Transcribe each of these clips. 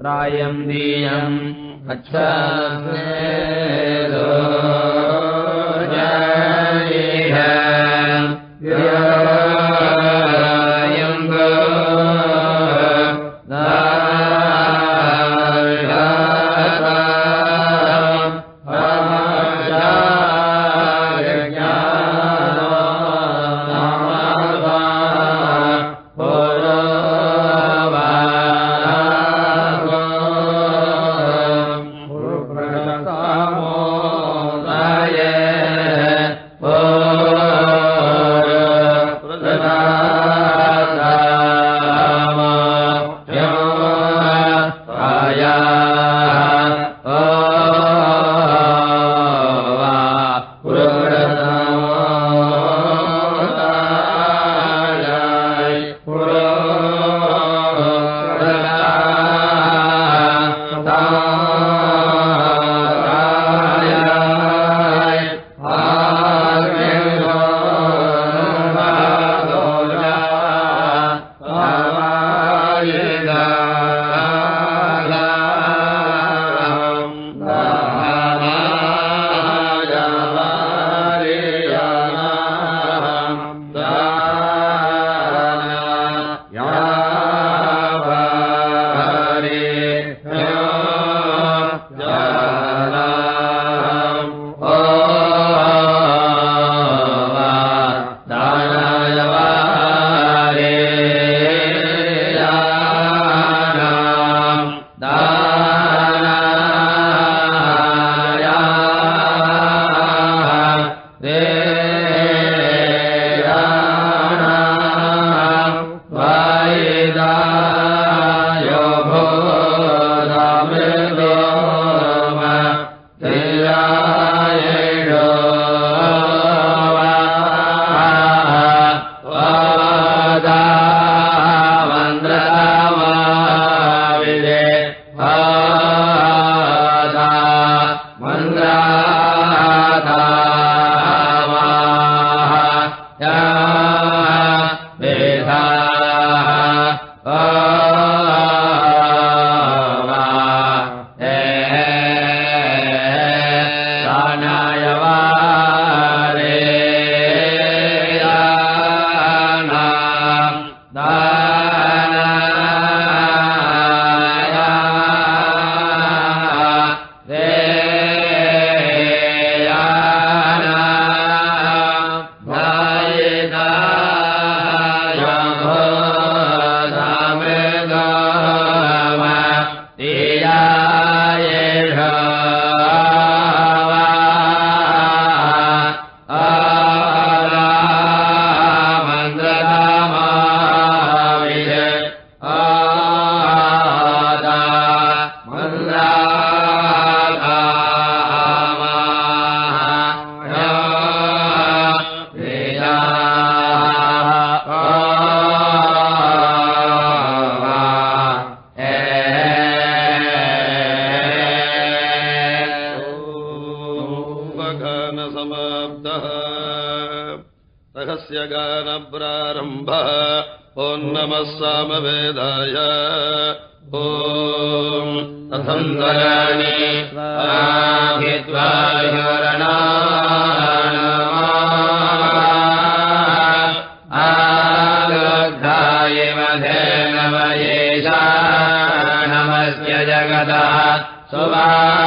प्रायम् दीयम् अच्छा Bye.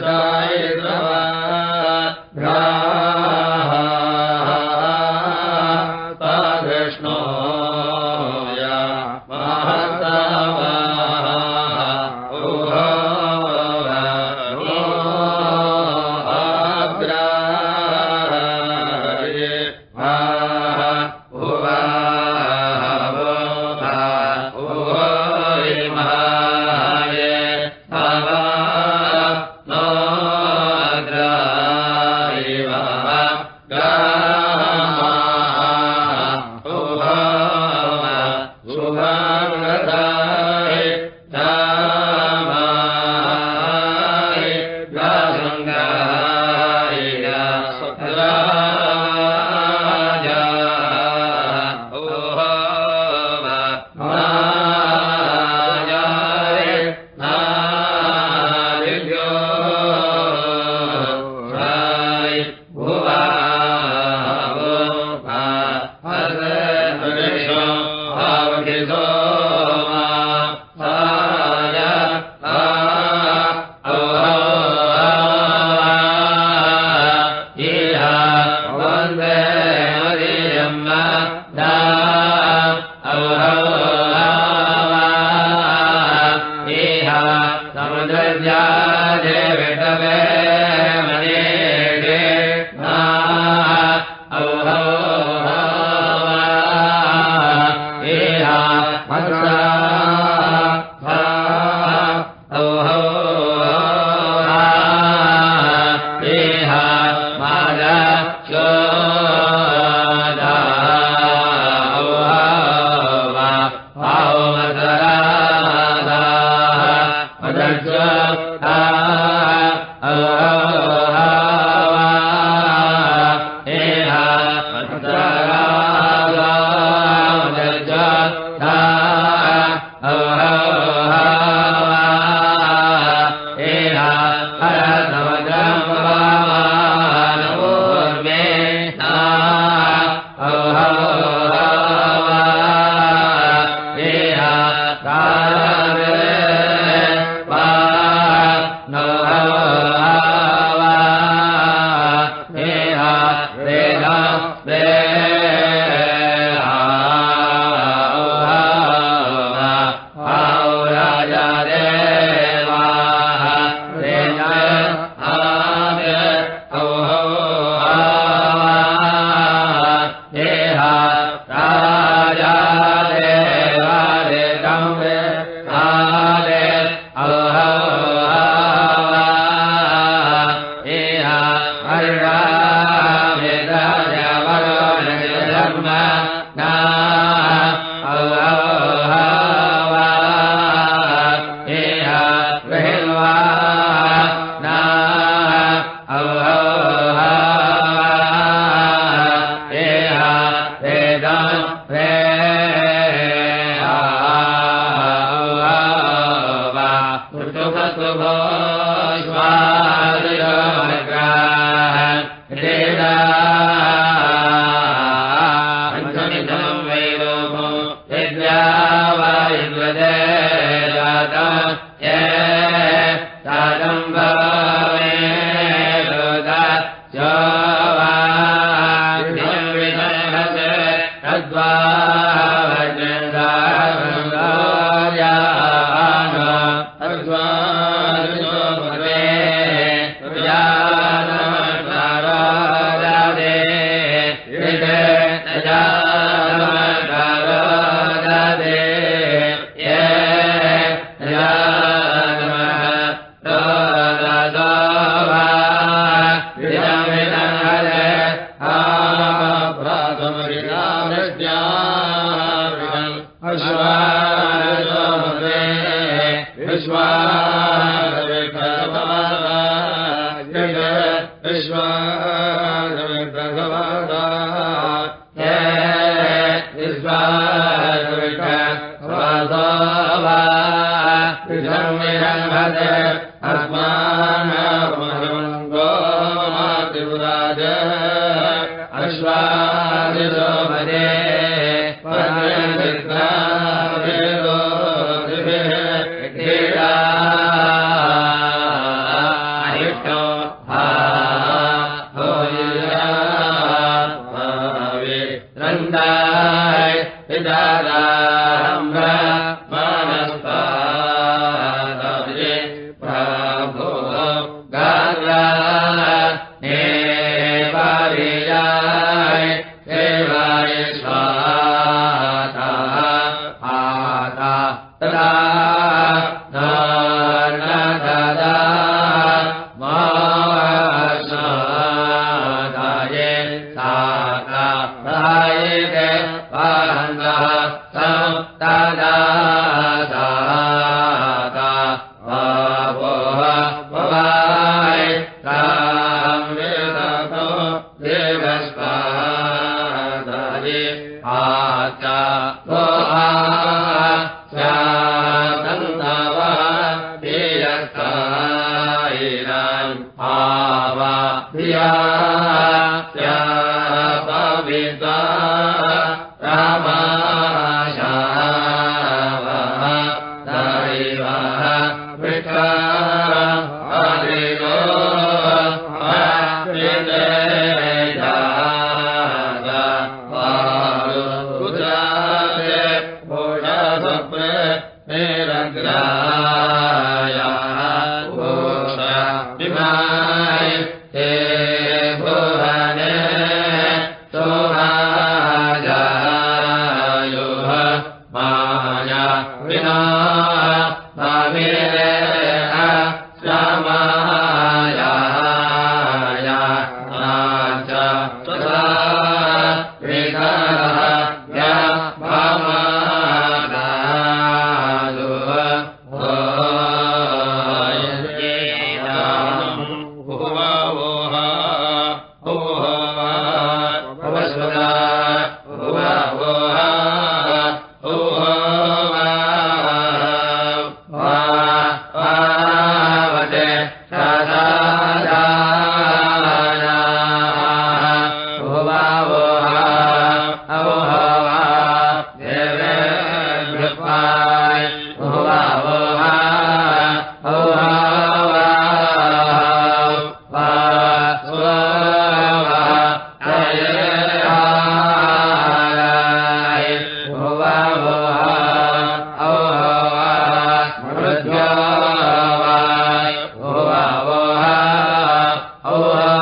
सा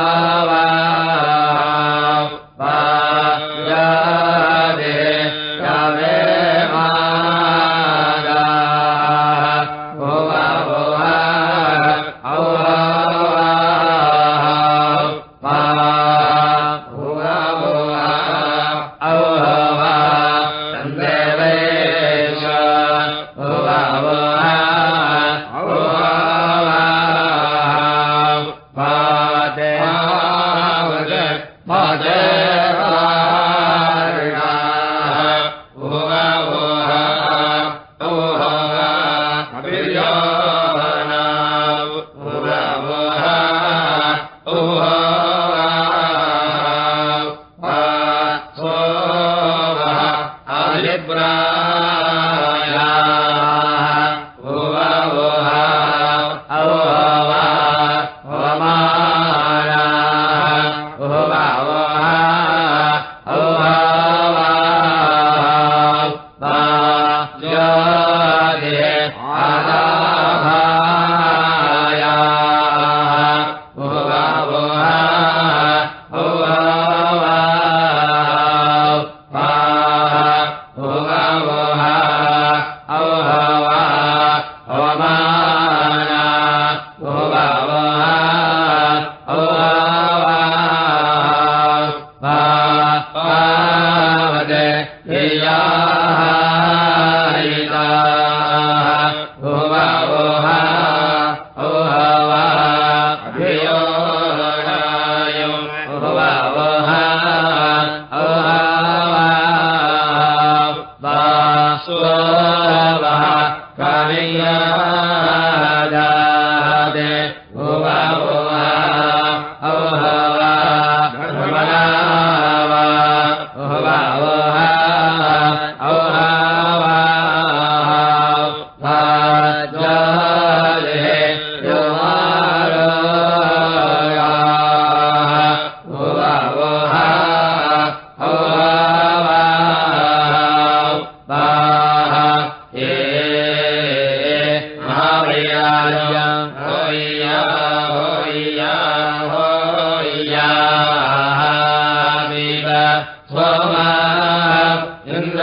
Ah.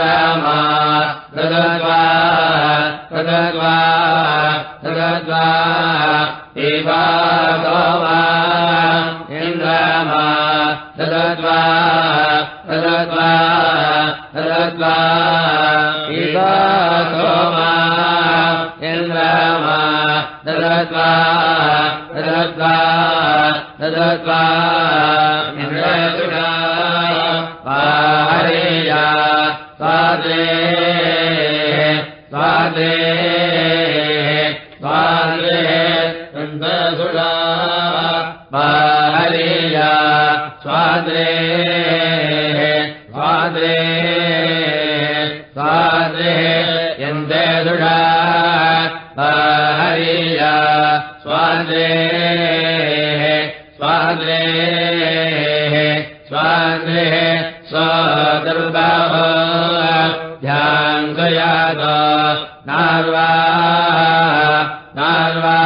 प्रदग् ददद्वा ददद्वा इो मा इन्द्रमा। तदवा प्रत्वा इन्द्रमा। दत्वा ददा इन्द्र हरिया स्वादे स्वादे स्वादे ला स्वादरे स्वादे स्वादे स्वाद य धरा स्वादरे स्वादे स्वादरे है स्वाद नार्वा नार्वा।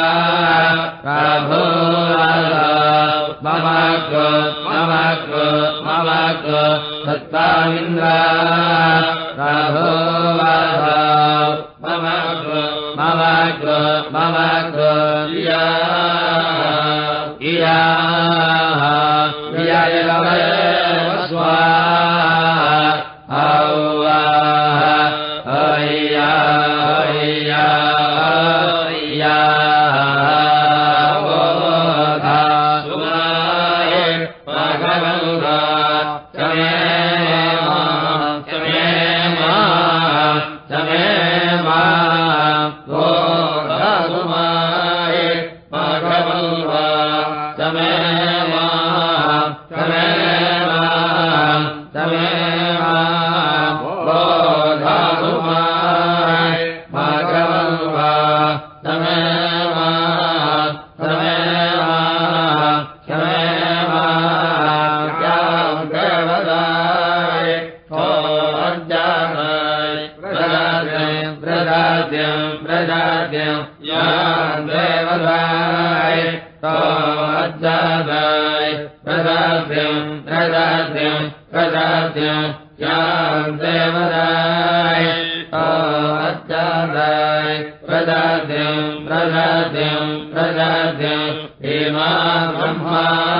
प्रदाय प्रदाद्यम् प्रदाद्यम् प्रदात्यं प्रदात्येव अत्यादाय प्रदाद्यम् प्रदाद्यम् प्रदाद्यम् हेमा ब्रह्मा।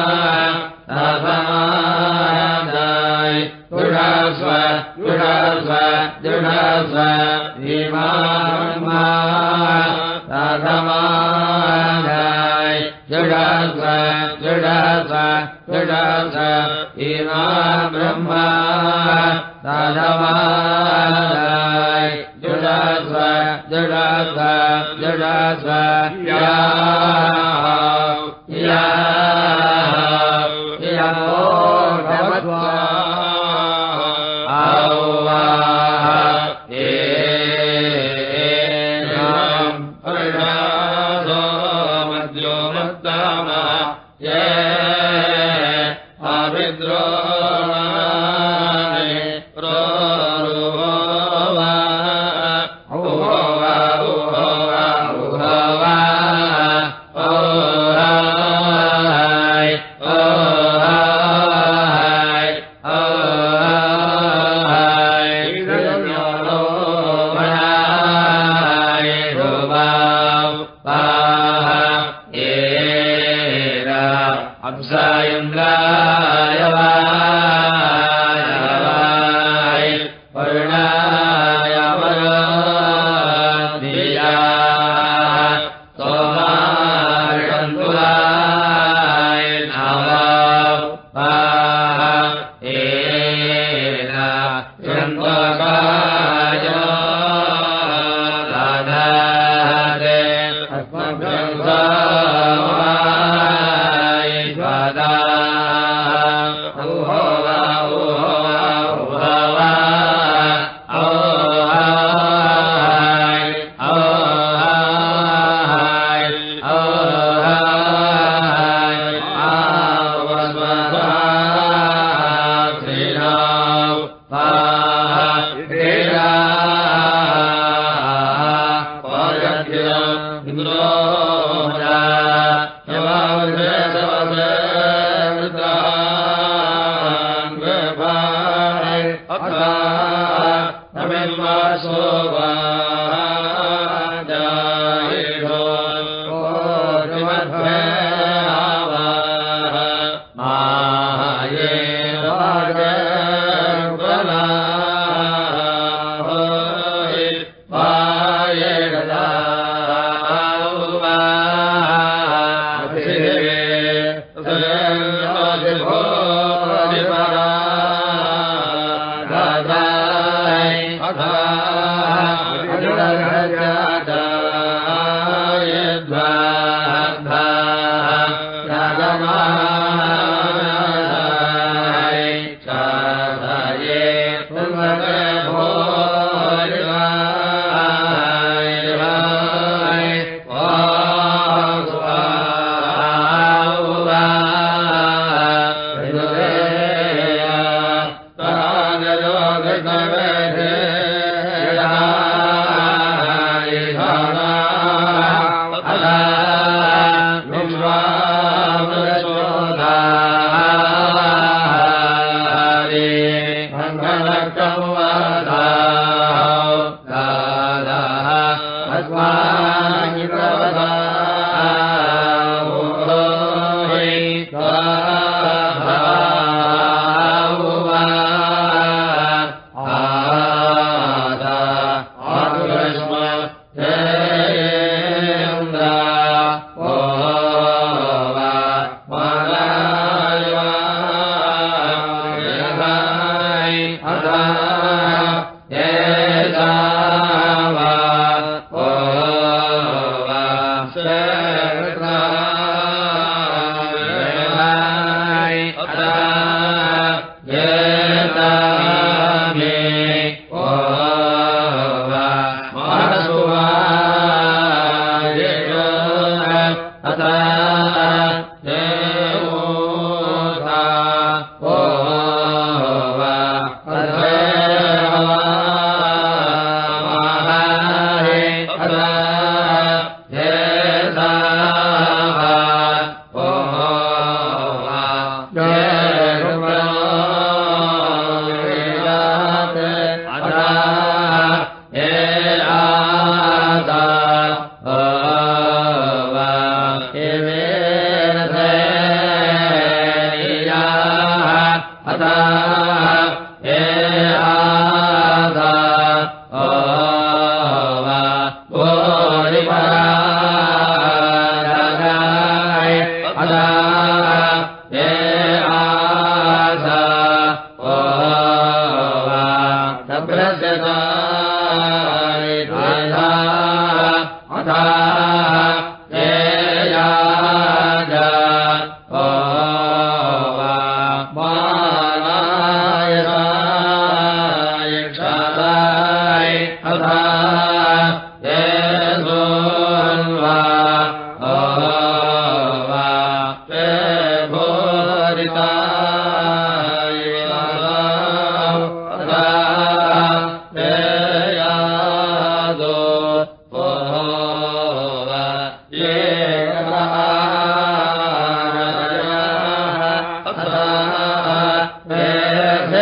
इन्द्रो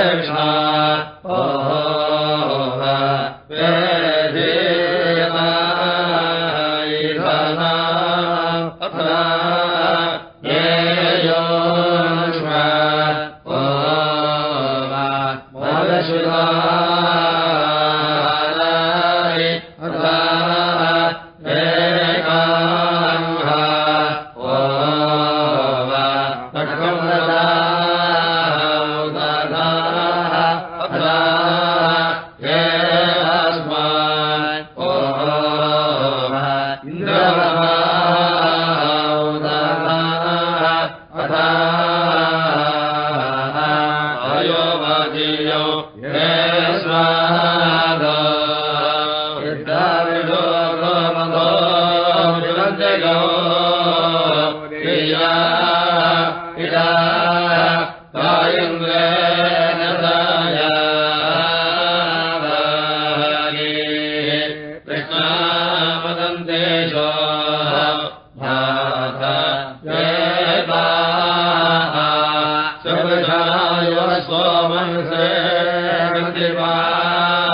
आये दाय